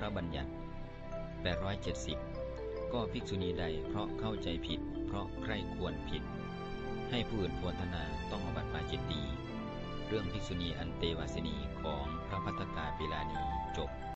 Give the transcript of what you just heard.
พระบัญญัติ 870 ก็ภิกษุณีใดเพราะเข้าใจผิด เพราะใคร่ควรผิด ให้ผู้อื่นพวนธนาต้องอบัติปาจิตตี เรื่องภิกษุณีอันเตวาสินีของพระพัฒกาปิลานี